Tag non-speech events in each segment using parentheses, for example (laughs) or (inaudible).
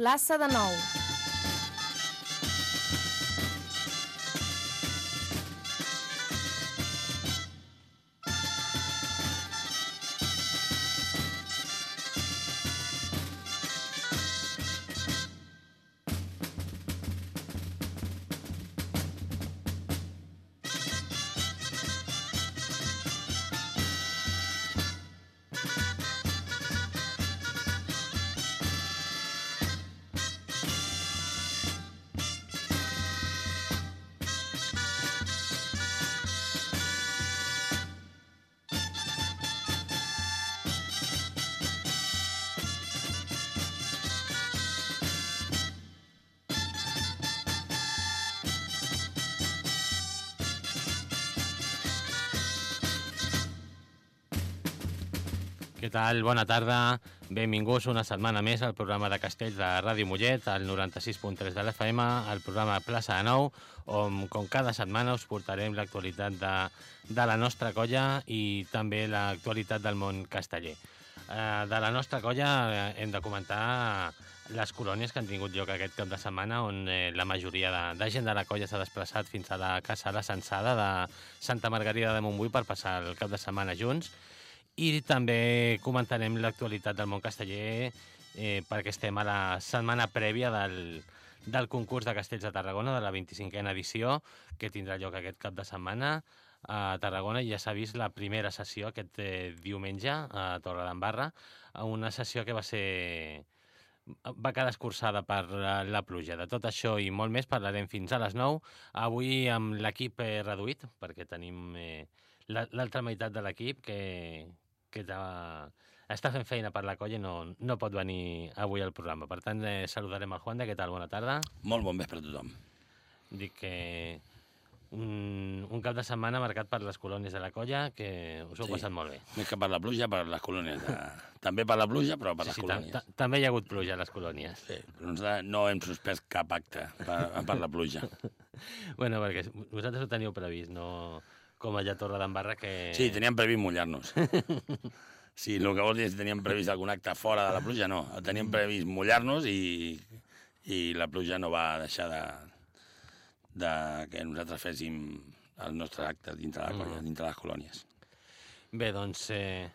plaça de Nou. Què tal? Bona tarda. Benvinguts una setmana més al programa de Castells de Ràdio Mollet, al 96.3 de l'FM, al programa Plaça de Nou, on com cada setmana us portarem l'actualitat de, de la nostra colla i també l'actualitat del món casteller. Eh, de la nostra colla eh, hem de comentar les colònies que han tingut lloc aquest cap de setmana, on eh, la majoria de, de gent de la colla s'ha desplaçat fins a la Casa La Sensada de Santa Margarida de Montbui per passar el cap de setmana junts i també comentarem l'actualitat del món casteller eh, perquè estem a la setmana prèvia del, del concurs de Castells de Tarragona de la 25a edició que tindrà lloc aquest cap de setmana a Tarragona ja s'ha vist la primera sessió aquest eh, diumenge a Torre d'Embarra, una sessió que va ser va quedar escurçada per la, la pluja. De tot això i molt més parlarem fins a les 9. Avui amb l'equip eh, reduït, perquè tenim eh, l'altra meitat de l'equip que, que està fent feina per la colla i no, no pot venir avui al programa. Per tant, eh, saludarem el Juan de què tal? Bona tarda. Molt bon vespre a tothom. Dic que un, un cap de setmana marcat per les colònies de la colla que us heu Sí. passat molt bé. Més que per la pluja, per les colònies. De... També per la pluja, però per les ta- colònies. ta- també hi ha hagut pluja a les colònies. Sí, però nosaltres no hem suspès cap acte per, per la pluja. (laughs) bueno, perquè vosaltres ho teníeu previst, no com allà a Torre d'Embarra que... Sí, teníem previst mullar-nos. (laughs) Sí, el que vols dir és que teníem previst algun acte fora de la pluja, no. Teníem previst mullar-nos i, i la pluja no va deixar de, de que nosaltres féssim el nostre acte dintre la colla, dintre de les colònies. Bé, doncs eh,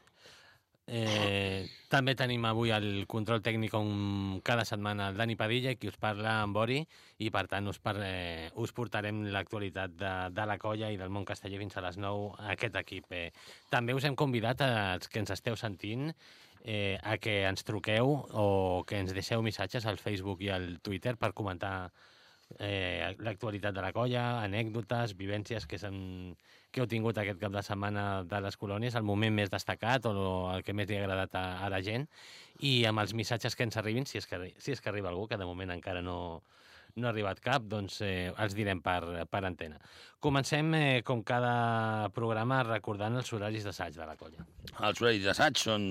eh, també tenim avui el control tècnic com cada setmana el Dani Padilla, qui us parla en Bori, i per tant us, par eh, us portarem l'actualitat de, de la colla i del món casteller fins a les 9 a aquest equip. Eh, també us hem convidat als que ens esteu sentint eh, a que ens truqueu o que ens deixeu missatges al Facebook i al Twitter per comentar eh, l'actualitat de la colla, anècdotes, vivències que, que heu tingut aquest cap de setmana de les colònies, el moment més destacat o el que més li ha agradat a, a la gent, i amb els missatges que ens arribin, si és que, si és que arriba algú, que de moment encara no, no ha arribat cap, doncs eh, els direm per, per antena. Comencem, eh, com cada programa, recordant els horaris d'assaig de la colla. Els horaris d'assaig són...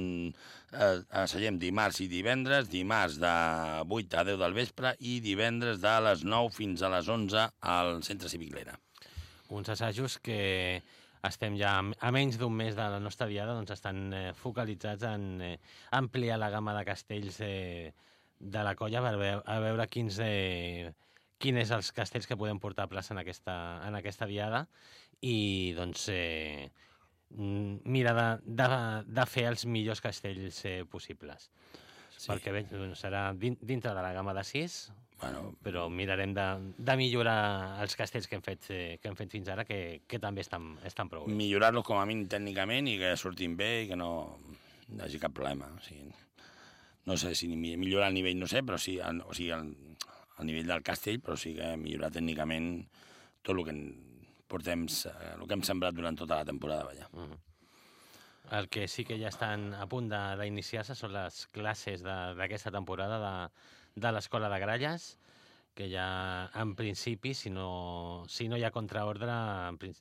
Eh, assaigem dimarts i divendres, dimarts de 8 a 10 del vespre i divendres de les 9 fins a les 11 al Centre Cívic Lera. uns assajos que estem ja a- a menys d'un mes de la nostra diada, doncs estan eh, focalitzats en eh, ampliar la gamma de castells eh, de la colla per veu a veure quins, eh, quin és els castells que podem portar a plaça en aquesta, en aquesta diada i doncs eh, mira de, de, de fer els millors castells eh, possibles. Sí. Perquè bé, doncs, serà din, dintre de la gamma de 6, Bueno, però mirarem de, de millorar els castells que hem fet, eh, que hem fet fins ara, que, que també estan, estan prou bé. millorar-los com a mínim tècnicament i que surtin bé i que no hi hagi cap problema. O sigui, no sé si ni mi- millorar el nivell, no sé, però sí, el, o sigui, el, el nivell del castell, però sí que millorar tècnicament tot el que portem, se- el que hem sembrat durant tota la temporada, vaja. El que sí que ja estan a punt d'iniciar-se són les classes de- d'aquesta temporada de, de l'Escola de Gralles, que ja en principi, si no, si no hi ha contraordre,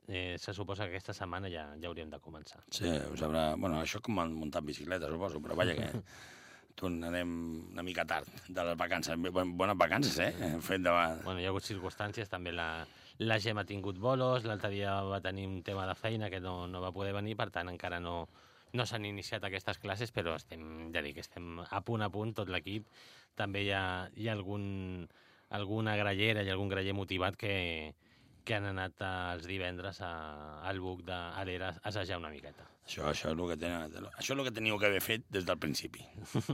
eh, se suposa que aquesta setmana ja, ja hauríem de començar. Sí, us haurà... Bueno, això com han muntat bicicleta, suposo, però vaja que (laughs) tornarem una mica tard de les vacances. Bon- Bones vacances, eh? Hem fet de... Bueno, hi ha hagut circumstàncies, també la, la Gemma ha tingut bolos, l'altre dia va tenir un tema de feina que no, no va poder venir, per tant encara no, no s'han iniciat aquestes classes, però estem, ja dic, estem a punt a punt, tot l'equip. També hi ha, hi ha algun, alguna grallera i algun graller motivat que, que han anat els divendres a, al buc d'Arera a assajar una miqueta. Això, això, és el que teniu, això és el que teniu que haver fet des del principi. (laughs)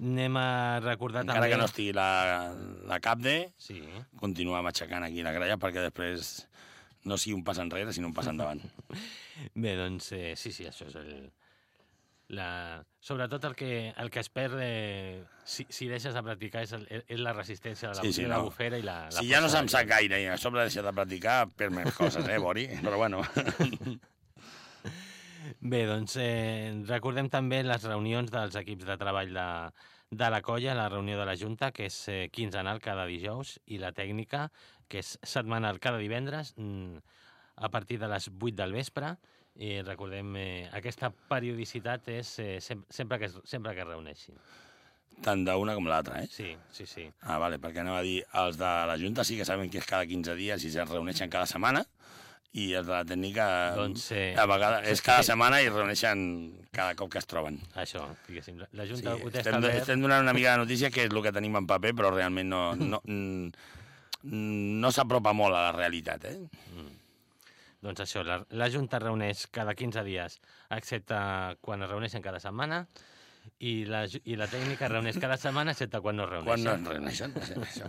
Anem a recordar Encara també... que no estigui la, la CAPDE, Sí, continuar matxacant aquí la gralla perquè després no sigui un pas enrere, sinó un pas endavant. (laughs) bé, doncs eh, sí, sí, això és el... La... Sobretot el que, el que es perd eh, si, si deixes de practicar és, el, és la resistència de la, Sí, sí, de la no. bufera i la, la Si ja no se'm sap gaire i a sobre deixar de practicar, per més coses, eh, Bori? (laughs) Però bueno, Bé, doncs eh, recordem també les reunions dels equips de treball de, de la colla, la reunió de la Junta, que és eh, quinzenal cada dijous, i la tècnica, que és setmanal cada divendres, mm, a partir de les 8 del vespre. I recordem, eh, aquesta periodicitat és eh, sem sempre, que es, sempre que es reuneixin. tant d'una com l'altra, eh? Sí, sí, sí. Ah, vale, perquè anava a dir, els de la Junta sí que saben que és cada 15 dies i es reuneixen cada setmana, i els de la tècnica Doncs, eh, a vegades és cada setmana i es reuneixen cada cop que es troben. Això, diguéssim. La- La Sí, Junta ho té estem, establert... estem donant una mica de notícia que és el que tenim en paper, però realment no, no, mm, (laughs) no s'apropa molt a la realitat, eh? Doncs això, la, la Junta reuneix cada 15 dies, excepte quan es reuneixen cada setmana, i la, i la tècnica es reuneix cada setmana, excepte quan no es Quan no reuneixen. es reuneixen. Això,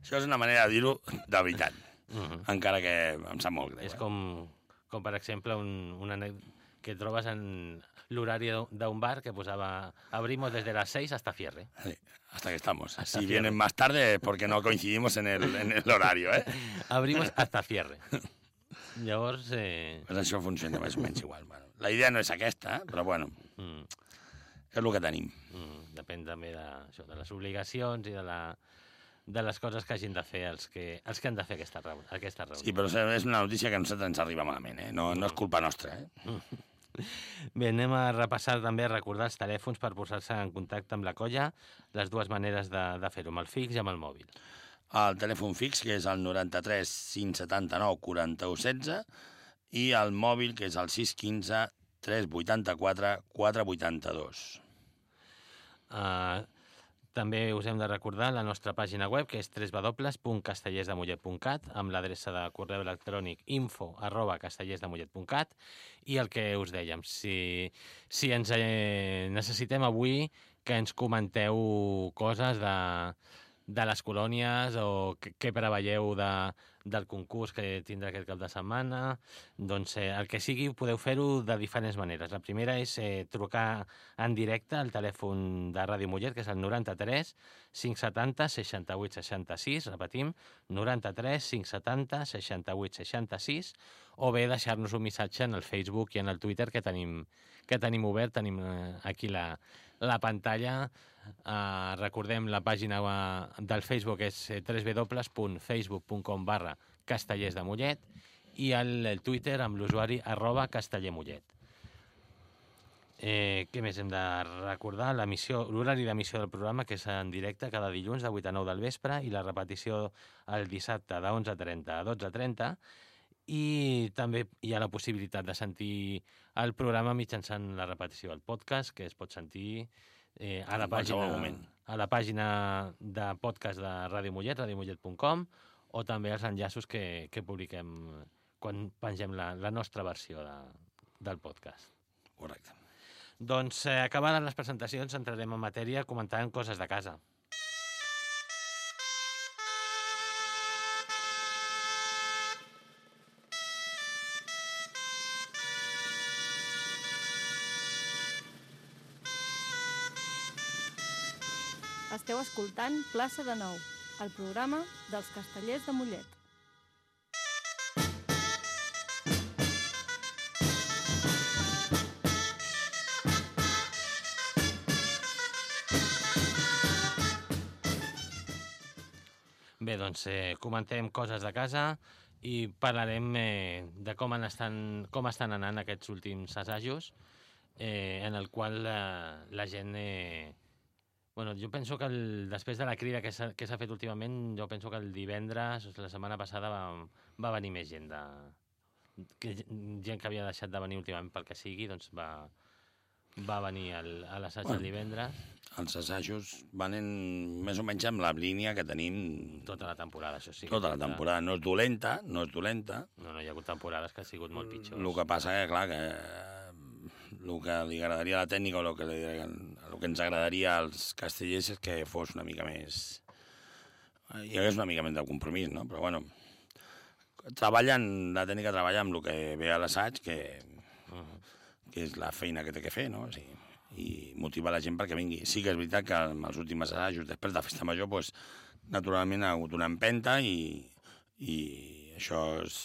això és una manera de dir-ho de veritat, Mhm. encara que em sap molt greu. És eh? com, com, per exemple, un, un anècdot que trobes en l'horari d'un bar que abrimos desde las 6 hasta cierre. Sí, hasta que estamos. Hasta si cierre. vienen más tarde porque no coincidimos en el, en el horario, ¿eh? (laughs) Abrimos hasta cierre. Llavors, eh, Pues això funciona més o menys igual. Bueno, la idea no és aquesta, però bueno, mm, és el que tenim. mm, depèn també de, això, de les obligacions i de, la, de les coses que hagin de fer els que, els que han de fer aquesta, aquesta reunió. Sí, però és una notícia que a nosaltres ens arriba malament, eh? No, no és culpa nostra, eh? (laughs) Bé, anem a repassar també, a recordar els telèfons per posar-se en contacte amb la colla, les dues maneres de, de fer-ho, amb el fix i amb el mòbil. El telèfon fix, que és el 93 579 41 16, i el mòbil, que és el 615 384 482. Uh, també us hem de recordar la nostra pàgina web, que és www.castellersdemollet.cat, amb l'adreça de correu electrònic info arroba castellersdemollet.cat, i el que us dèiem, si, si ens eh, necessitem avui que ens comenteu coses de, de les colònies o què, preveieu de, del concurs que tindrà aquest cap de setmana, doncs eh, el que sigui podeu fer-ho de diferents maneres. La primera és eh, trucar en directe al telèfon de Ràdio Mollet, que és el 93 570 68 66, repetim, 93 570 68 66, o bé deixar-nos un missatge en el Facebook i en el Twitter que tenim, que tenim obert, tenim eh, aquí la, la pantalla. Uh, recordem la pàgina eh, del Facebook és eh, www.facebook.com barra castellers de Mollet i el, el Twitter amb l'usuari arroba castellermollet. Eh, què més hem de recordar? L'horari d'emissió del programa, que és en directe cada dilluns de 8 a 9 del vespre i la repetició el dissabte de 11.30 a 12.30 i també hi ha la possibilitat de sentir el programa mitjançant la repetició del podcast, que es pot sentir eh, a, la pàgina, a la pàgina de podcast de Ràdio Mollet, radiomollet.com, o també els enllaços que, que publiquem quan pengem la, la nostra versió de, del podcast. Correcte. Doncs eh, acabades les presentacions entrarem en matèria comentant coses de casa. Esteu escoltant Plaça de Nou, el programa dels castellers de Mollet. Bé, doncs eh, comentem coses de casa i parlarem eh, de com, han estan, com estan anant aquests últims assajos, eh, en el qual la, la gent... Eh, bueno, jo penso que el, després de la crida que s'ha fet últimament, jo penso que el divendres, la setmana passada, va, va venir més gent de, que gent que havia deixat de venir últimament pel que sigui, doncs va, va venir al, a l'assaig Bueno. el divendres Els assajos van en, més o menys amb la línia que tenim tota la temporada, això sí. tota la temporada. No és dolenta, no és dolenta. No, no, hi ha hagut temporades que ha sigut molt pitjors. El que passa que, clar, que el que li agradaria a la tècnica o el que, li, el que ens agradaria als castellers és que fos una mica més... Hi hagués una mica més de compromís, no? Però, bueno, treballen, la tècnica treballa amb el que ve a l'assaig, que, que és la feina que té que fer, no? O sigui, i motivar la gent perquè vingui. Sí que és veritat que amb els últims assajos, després de Festa Major, pues, naturalment ha hagut una empenta i, i això és,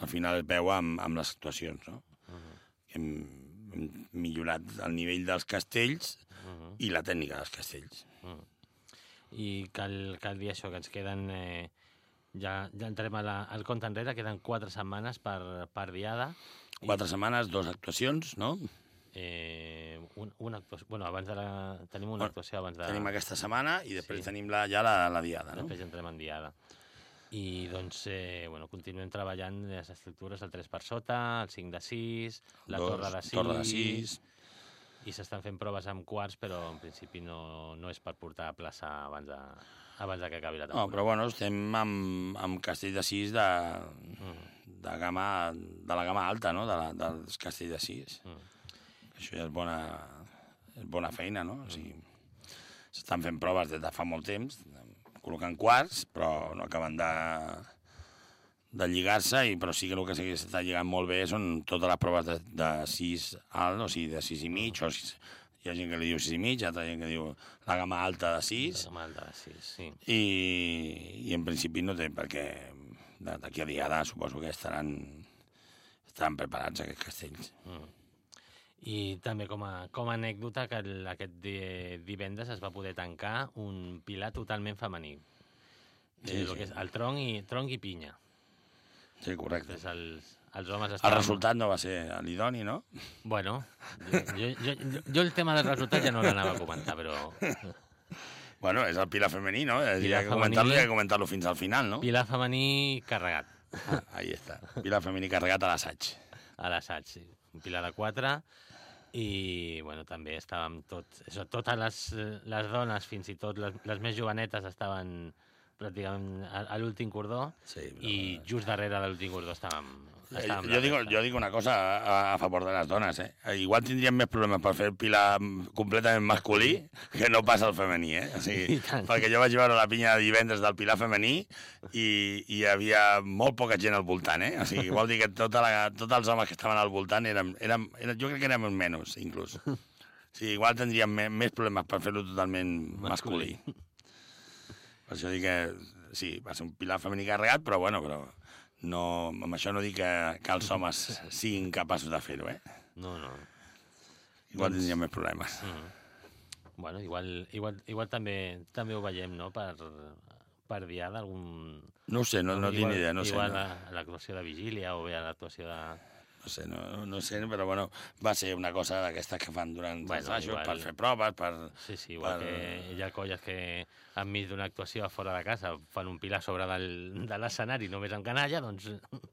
al final es veu amb, amb les actuacions, no? -huh. Hem, hem millorat el nivell dels castells Uh -huh. i la tècnica dels castells. Mm. I cal, cal dir això, que ens queden... Eh, ja, ja entrem a la, al compte enrere, queden quatre setmanes per, per diada. Quatre setmanes, dues actuacions, no? Eh, un, una actuació... Bueno, abans de la... Tenim una Bueno, actuació abans de... Tenim aquesta setmana i després Sí. tenim la, ja la, la diada, no? Després entrem en diada. I doncs, eh, bueno, continuem treballant les estructures, el 3 per sota, el 5 de 6, la Dos, torre de 6, Torre de 6, i s'estan fent proves amb quarts, però en principi no, no és per portar a plaça abans de, abans de que acabi la No, temporada. però bueno, estem amb, amb castell de 6 de, Mm, de, gamma, de la gamma alta, no? De la, dels castells de 6. mm. Això ja és bona, és bona feina, no? O sigui, s'estan fent proves des de fa molt temps, col·locant quarts, però no acaben de, de lligar-se, i però sí que el que s'està lligant molt bé són totes les proves de, de 6 alt, o sigui, de 6 i mig, o 6, hi ha gent que li diu 6 i mig, altra gent que diu la gamma alta de 6, La gamma alta de 6, sí. i, i en principi no té perquè d'aquí a diada suposo que estaran, estaran preparats aquests castells. Mm. I també com a, com a anècdota que el, aquest di, divendres es va poder tancar un pilar totalment femení. Sí, el sí. que és el tronc i, tronc i pinya. Sí, correcte. Després els, els homes El estaven... resultat no va ser l'idoni, no? Bueno, jo, jo, jo, jo, el tema del resultat ja no l'anava a comentar, però Bueno, és el pilar femení, no? Pilar hi ha que comentar-lo i comentar-lo fins al final, no? pilar femení carregat Ah, ahí està. Pilar femení carregat a l'assaig. a l'assaig, sí. Un pilar de 4 i bueno, també estàvem tot, això, totes les, les dones, fins i tot les, les més jovenetes, estaven pràcticament a, l'últim cordó Sí, i just darrere de l'últim cordó estàvem, Eh, estàvem jo, dic, jo dic una cosa a, a favor de les dones, eh? Igual tindríem més problemes per fer el pilar completament masculí que no pas el femení, eh? O sigui, perquè jo vaig veure la pinya de divendres del pilar femení i, i hi havia molt poca gent al voltant, eh? O sigui, vol dir que tota la, tots els homes que estaven al voltant érem, érem, érem, jo crec que érem menys, inclús. O sigui, igual tindríem més problemes per fer-lo totalment masculí. Per això dic que sí, va ser un pilar femení carregat, però bueno, però no, amb això no dic que, que els homes (laughs) siguin capaços de fer-ho, eh? No, no. Igual Doncs- tindríem més problemes. Mm. Bueno, igual, igual, igual també, també ho veiem, no?, per, per diada, algun... No sé, no, no tinc igual, ni idea, no sé. Igual No, a, a l'actuació de vigília o bé a l'actuació de... no sé, no, no sé, però bueno, va ser una cosa d'aquestes que fan durant Bueno, els igual. per fer proves, per... Sí, sí, igual Per- que hi ha colles que enmig d'una actuació a fora de casa fan un pilar sobre del, de l'escenari només amb canalla, doncs...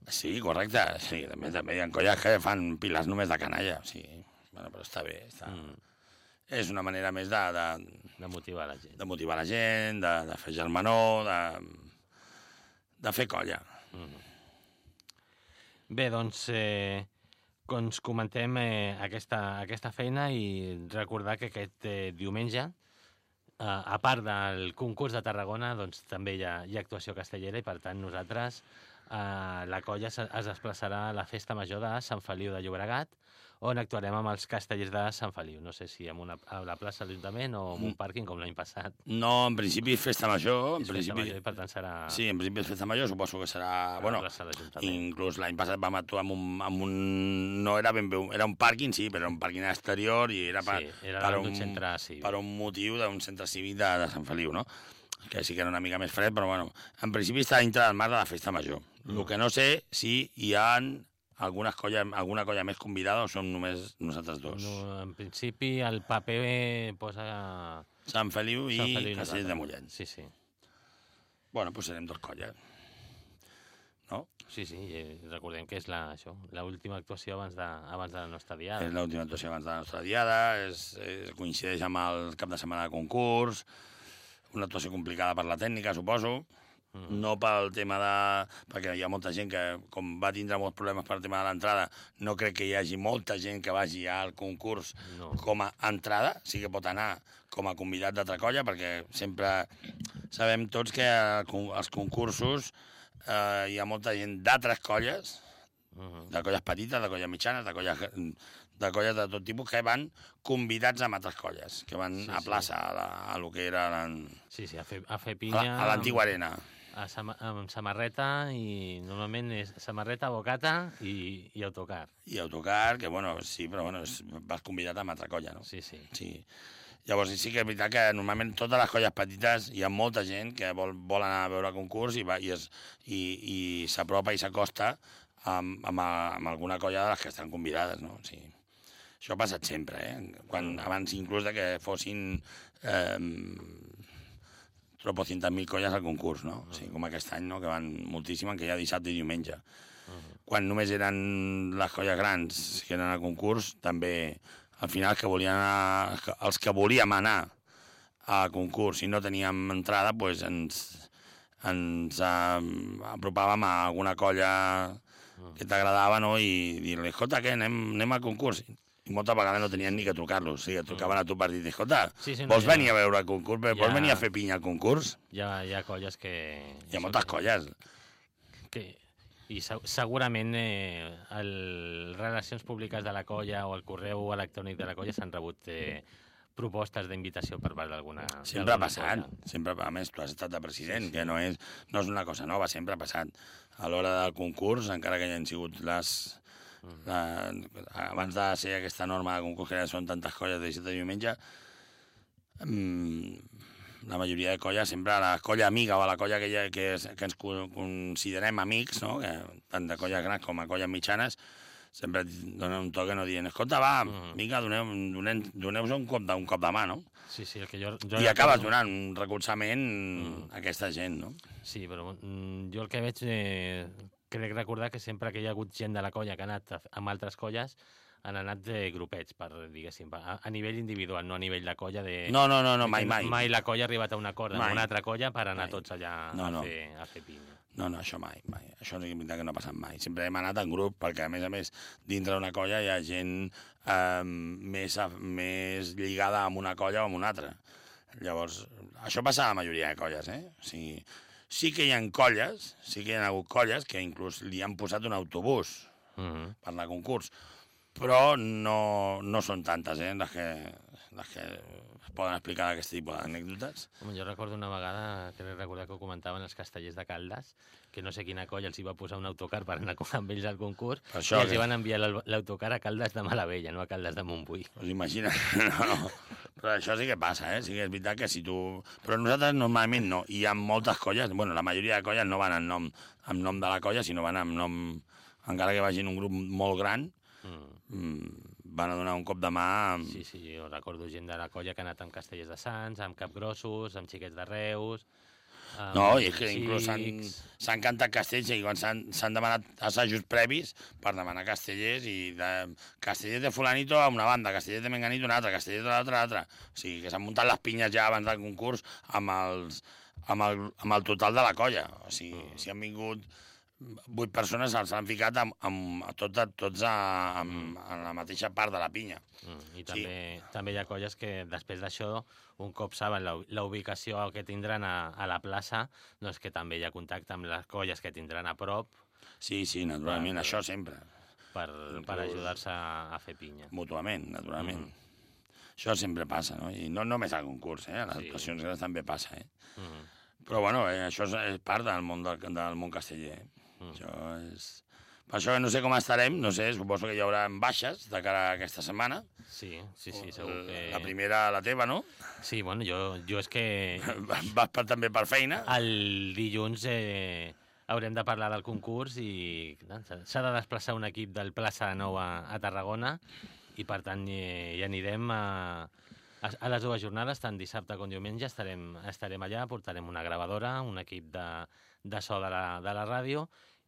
Sí, correcte, sí, també, també hi ha colles que fan pilars només de canalla, sí. Bueno, però està bé, està... Mm, És una manera més de, de, de motivar la gent. de motivar la gent, de, de fer germanor, de, de fer colla. Bé, doncs, eh, doncs comentem eh, aquesta, aquesta feina i recordar que aquest eh, diumenge, eh, a part del concurs de Tarragona, doncs també hi ha, hi ha actuació castellera i, per tant, nosaltres, eh, la colla se- es desplaçarà a la Festa Major de Sant Feliu de Llobregat, on actuarem amb els castellers de Sant Feliu. No sé si amb una, a la plaça de l'Ajuntament o en un pàrquing com l'any passat. No, en principi és festa major, en És festa principi... major i, per tant, serà Sí, en principi és festa major, suposo que serà... a Bueno, la inclús l'any passat vam actuar amb un, amb un... No era ben bé... un- Era un pàrquing, sí, però un pàrquing exterior i era per, Sí, era per, un, d'un centre cívic. per un motiu d'un centre cívic de, de Sant Feliu, no? Que sí que era una mica més fred, però bueno, en principi està dintre del marc de la festa major. Mm. El que no sé si hi ha algunes colla, alguna colla més convidada o som només nosaltres dos. No, en principi el paper posa... Sant Feliu i Sant Feliu i Castells de. Mollet. Sí, sí. Bueno, doncs serem dos colles. no? Sí, sí, eh, recordem que és la, això, l'última actuació abans de, abans de la nostra diada. És l'última actuació abans de la nostra diada, és, és, coincideix amb el cap de setmana de concurs, una actuació complicada per la tècnica, suposo, Mm. no pel tema de... perquè hi ha molta gent que, com va tindre molts problemes per tema de l'entrada, no crec que hi hagi molta gent que vagi al concurs No. com a entrada, sí que pot anar com a convidat d'altra colla, perquè sempre sabem tots que als concursos eh, hi ha molta gent d'altres colles, Mhm. de colles petites, de colles mitjanes, de colles, de colles de tot tipus, que van convidats amb altres colles, que van Sí, sí, a sí. plaça, a, la, a lo que era la, Sí, sí, a fer, a fer a pinya... la- a l'antiga arena. A sama, amb samarreta i normalment és samarreta, bocata i, i autocar. I autocar, que bueno, sí, però bueno, és- vas convidat amb altra colla, no? Sí, sí. Sí. Llavors, sí que és veritat que normalment totes les colles petites hi ha molta gent que vol, vol anar a veure el concurs i, va, i, es, i, i s'apropa i s'acosta amb, amb, amb alguna colla de les que estan convidades, no? Sí. Això ha passat sempre, eh? Quan, abans inclús de que fossin eh, tropocientas mil colles al concurs, no? O sigui, com aquest any, no? Que van moltíssim, que hi ha dissabte i diumenge. Quan només eren les colles grans que eren al concurs, també al final els que volien anar, els que volíem anar a concurs i no teníem entrada, doncs ens, ens eh, apropàvem a alguna colla que t'agradava no? i dir-li, escolta, què, anem, anem al concurs? I moltes vegades no tenien ni que trucar-los, o sigui, et trucaven a tu per dir, escolta, Sí, sí, no, vols ja- venir a veure el concurs? Vols Ja- venir a fer pinya al concurs? Hi ha, hi ha colles que... Hi ha moltes colles. Que, I se- segurament eh, el, relacions públiques de la colla o el correu electrònic de la colla s'han rebut eh, propostes d'invitació per part d'alguna... Sempre ha passat, colla. sempre, a més, tu has estat de president, Sí, sí. que no és, no és una cosa nova, sempre ha passat. A l'hora del concurs, encara que hi han sigut les... Mm. Abans de ser aquesta norma de concurs, que són tantes colles de dissabte i diumenge, mm, la majoria de colles, sempre la colla amiga o la colla que, ja, que, que ens co- considerem amics, no? que, tant de colles grans com a colles mitjanes, sempre donen un toque no dient, escolta, va, Mm. vinga, doneu, doneu, doneu un, cop de, un cop de mà, no? Sí, sí, el que jo... jo I acabes recordo- donant un recolzament a aquesta gent, no? Sí, però mm, jo el que veig, eh, crec recordar que sempre que hi ha hagut gent de la colla que ha anat a- amb altres colles, han anat de grupets, per, diguéssim, a, a nivell individual, no a nivell de colla. De, No, no, no, no mai, mai. Mai la colla ha arribat a un acord amb Mai. una altra colla per anar Mai. tots allà No, a, no. Fer, a fer pinya. No, no, això mai, mai. Això és veritat que no ha passat mai. Sempre hem anat en grup, perquè a més a més, dintre d'una colla hi ha gent eh, més, a- més lligada amb una colla o amb una altra. Llavors, això passa a la majoria de colles, eh? O sigui, sí que hi ha colles, sí que hi ha hagut colles que inclús li han posat un autobús Mm -hmm. per anar a concurs, però no, no són tantes, eh, les que, les que poden explicar aquest tipus d'anècdotes. Jo recordo una vegada, crec recordar que ho comentaven els castellers de Caldes, que no sé quina colla els hi va posar un autocar per anar amb ells al concurs, Per això i els que- van enviar l'au- l'autocar a Caldes de Malavella, no a Caldes de Montbui. Us imagina? No, (laughs) no. Però això sí que passa, eh? Sí que és veritat que si tu... Però nosaltres normalment no. Hi ha moltes colles, bueno, la majoria de colles no van en nom, en nom de la colla, sinó van en nom... Encara que vagin un grup molt gran, Mm. mm, van a donar un cop de mà... Amb... Sí, sí, jo recordo gent de la colla que ha anat amb castellers de Sants, amb capgrossos, amb xiquets de Reus... No, i és que inclús s'han cantat castells i quan s'han s'han demanat assajos previs per demanar castellers i de, castellers de fulanito a una banda, castellers de menganito a una altra, castellers de l'altra a l'altra. O sigui, que s'han muntat les pinyes ja abans del concurs amb, els, amb, el, amb el total de la colla. O sigui, Mm. si han vingut vuit persones, els han ficat amb, amb, tot, tots a, amb, en la mateixa part de la pinya. Mm, I també, també hi ha colles que després d'això, un cop saben la, la ubicació que tindran a, a la plaça, doncs que també hi ha contacte amb les colles que tindran a prop Sí, sí, naturalment, Ah, això sempre. per, per ajudar-se a, a fer pinya. Mutuament, naturalment. Això sempre passa, no? I no només al concurs, eh? A les Sí. actuacions grans també passa, eh? Mm. Però, bueno, eh, això és, és part del món del, del món casteller. Eh? Mm. Això és... Per això que no sé com estarem, no sé, suposo que hi haurà baixes de cara a aquesta setmana. Sí, sí, sí, segur que... La primera, la teva, no? Sí, bueno, jo, jo és que (laughs) Vas per, també per feina. el dilluns eh, haurem de parlar del concurs i s'ha- de desplaçar un equip del Plaça de Nou a, a Tarragona i per tant eh, hi anirem a, a, a les dues jornades, tant dissabte com diumenge estarem, estarem allà, portarem una gravadora, un equip de, de so de la, de la ràdio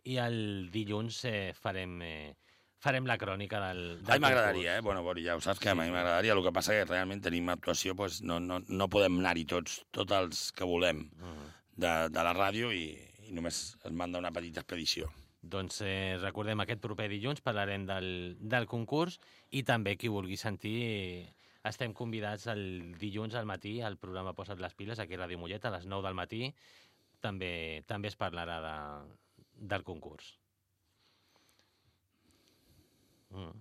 i el dilluns eh, farem, eh, farem la crònica del, del A mi m'agradaria, eh? Bueno, Bori, ja ho saps que a mi Sí. m'agradaria. El que passa que realment tenim actuació, doncs no, no, no podem anar-hi tots, tots els que volem Mm. de, de la ràdio i, i només es manda una petita expedició. Doncs eh, recordem, aquest proper dilluns parlarem del, del concurs i també qui vulgui sentir eh, estem convidats el dilluns al matí al programa Posa't les piles aquí a Ràdio Mollet a les 9 del matí també també es parlarà de, del concurs. Mm.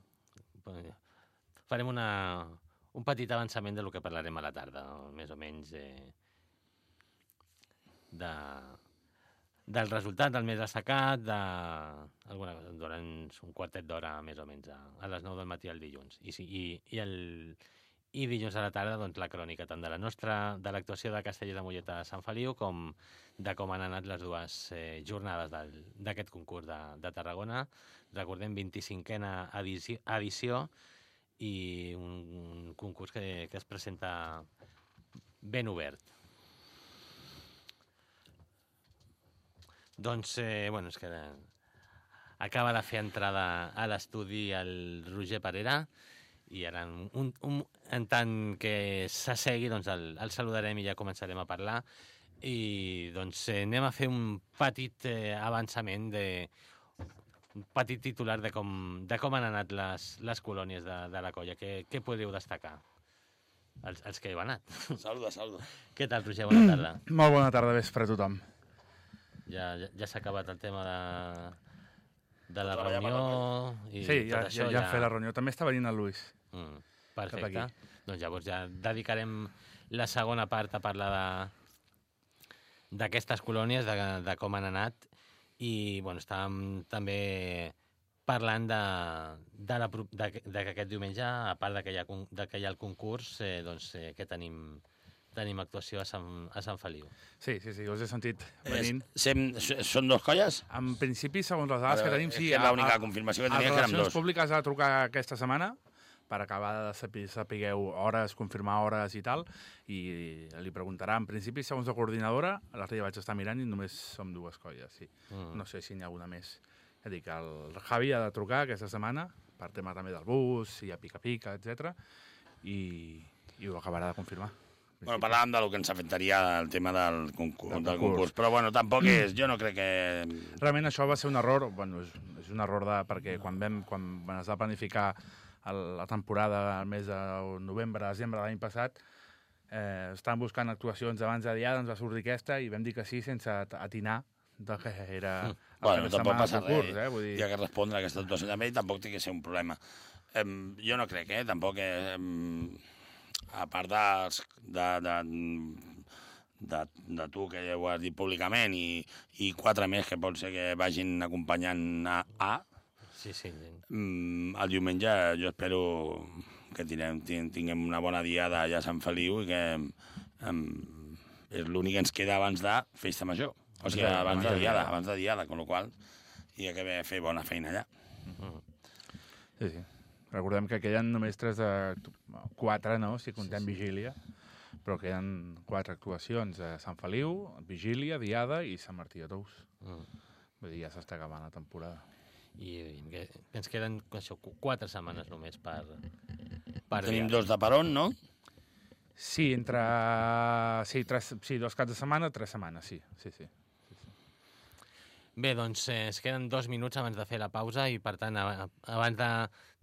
Farem una, un petit avançament de lo que parlarem a la tarda, més o menys eh, de, del resultat del més destacat, de alguna cosa, durant un quartet d'hora més o menys a, a les 9 del matí el dilluns. I, i, i, el, i dilluns a la tarda doncs, la crònica tant de la nostra, de l'actuació de Castellers de Mollet a Sant Feliu com de com han anat les dues eh, jornades d'aquest concurs de, de Tarragona. Recordem, 25a edició, edició i un, un concurs que, que es presenta ben obert. Doncs, eh, bueno, és que acaba de fer entrada a l'estudi el Roger Parera i ara, en un, un, en tant que s'assegui, doncs el, el saludarem i ja començarem a parlar. I doncs eh, anem a fer un petit eh, avançament de un petit titular de com, de com han anat les, les colònies de, de la colla. Què, què podeu destacar? Els, els que heu anat. Saluda, saluda. Què tal, Roger? Bona tarda. Molt bona tarda, vespre a tothom. Ja, ja, ja s'ha acabat el tema de, de la per reunió i sí, tot ja, això. ja, ja hem fet la reunió. També està venint el Lluís. Mm, perfecte. Doncs llavors ja dedicarem la segona part a parlar de d'aquestes colònies, de, de com han anat, i bueno, estàvem també parlant de, de, la, de, de que aquest diumenge, a part de que hi ha, de que hi ha el concurs, eh, doncs, eh, que tenim, tenim actuació a Sant, a Sant Feliu. Sí, sí, sí, us he sentit És, venint. sem, són dos colles? En principi, segons les dades Ara, que tenim, és sí. que a- l'única confirmació que tenia que érem Relacions dos. Públiques ha de trucar aquesta setmana per acabar de sapi- sapigueu hores, confirmar hores i tal, i li preguntarà, en principi, segons la coordinadora, l'altre dia vaig estar mirant i només som dues colles, sí. Mm. No sé si n'hi ha una més. Ja dic, el Javi ha de trucar aquesta setmana, per tema també del bus, i a pica-pica, etc i, i ho acabarà de confirmar. Bueno, parlàvem del que ens afectaria el tema del concurs, Del del concurs. concurs. però bueno, tampoc és... Jo no crec que... Realment això va ser un error, bueno, és, és un error de, perquè quan, vam, quan es va planificar el, la temporada al mes de novembre, desembre de l'any passat, eh, estàvem buscant actuacions abans de diada, ens va sortir aquesta i vam dir que sí sense at- atinar de que era la Bueno, tampoc passa res. eh? Vull dir, Hi ha que respondre a aquesta actuació també i tampoc té que ser un problema. Em, jo no crec, eh? Tampoc... Eh, a part de, de, de, de, de tu, que ho has dit públicament, i, i quatre més que pot ser que vagin acompanyant a, a Sí, sí. mm, el diumenge jo espero que tin- tinguem una bona diada allà a Sant Feliu i que em, és l'únic que ens queda abans de festa major. O sigui, Abans de- de de diada, abans de diada, con lo qual hi ha que haver- fer bona feina allà. sí, sí. Recordem que queden només tres de... quatre, no?, si contem Sí, sí. Vigília, però queden quatre actuacions a Sant Feliu, Vigília, Diada i Sant Martí de Tous. Mm. Vull dir, ja s'està acabant la temporada. I, i ens queden això, qu- quatre setmanes només per, per Tenim diada. dos de peron, no? Sí, entre... Sí, tres... sí, dos caps de setmana, tres setmanes, sí. sí, sí. Bé, doncs eh, es queden dos minuts abans de fer la pausa i, per tant, abans de,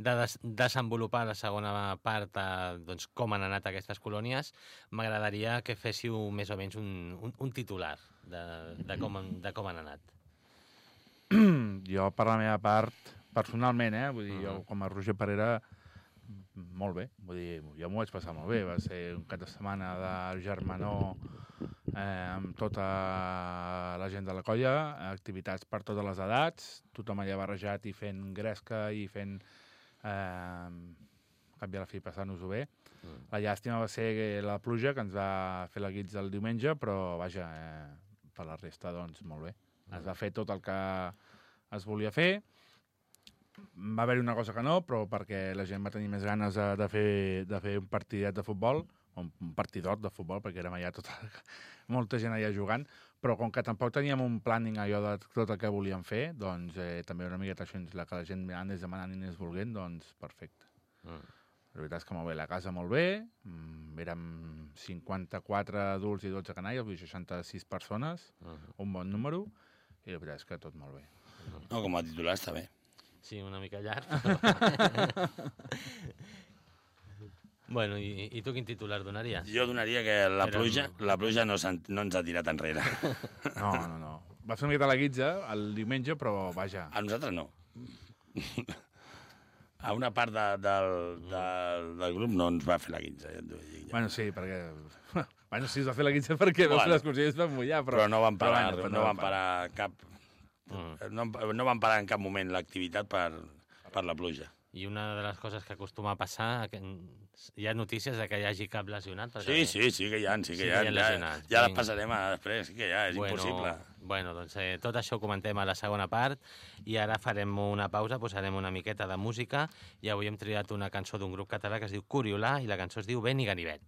de des desenvolupar la segona part, eh, doncs, com han anat aquestes colònies, m'agradaria que féssiu més o menys un, un, un titular de, de, com, de com han anat. (clears throat) Jo, per la meva part, personalment, eh? Vull dir, jo, Mhm. com a Roger Parera, molt bé. Vull dir, jo m'ho vaig passar molt bé. Va ser un cap de setmana de germanor eh, amb tota la gent de la colla, activitats per totes les edats, tothom allà barrejat i fent gresca i fent... Eh, a la fi passant-nos-ho bé. Mm. La llàstima va ser la pluja que ens va fer la guits el diumenge, però vaja, eh, per la resta, doncs, molt bé. Es va fer tot el que es volia fer. Va haver-hi una cosa que no, però perquè la gent va tenir més ganes de, de, fer, de fer un partidet de futbol, un, partidot de futbol, perquè érem allà tota, (laughs) molta gent allà jugant, però com que tampoc teníem un planning allò de tot el que volíem fer, doncs eh, també una miqueta així, la que la gent anés demanant i anés volent, doncs perfecte. Mm. La veritat és que molt bé, la casa molt bé, mm, érem 54 adults i 12 canalles, vull dir 66 persones, Mm. un bon número, i la veritat és que tot molt bé. No, com a titular està bé. Sí, una mica llarg. (laughs) Però... (laughs) bueno, i, i tu quin titular donaries? Jo donaria que la Era- pluja, la pluja no, no ens ha tirat enrere. (laughs) No, no, no. Va fer una miqueta la guitza el diumenge, però vaja. A nosaltres no. A una part de, del, del, del grup no ens va fer la guitza. Ja. Bueno, sí, perquè... (laughs) Bueno, sí, es va fer la guitza (laughs) perquè Bueno. les consellers van mullar, però... però no van però parar, bueno, però no van parar cap... Mm. No, no van parar en cap moment l'activitat per, per la pluja. I una de les coses que acostuma a passar, que hi ha notícies de que hi hagi cap lesionat. perquè- Sí, sí, sí que hi ha, sí que hi ha. Sí que hi ha ja, ja sí. les passarem a després, sí que hi ha, és bueno, impossible. Bueno, doncs eh, tot això ho comentem a la segona part i ara farem una pausa, posarem una miqueta de música i avui hem triat una cançó d'un grup català que es diu Curiolà i la cançó es diu Ben i Ganivet.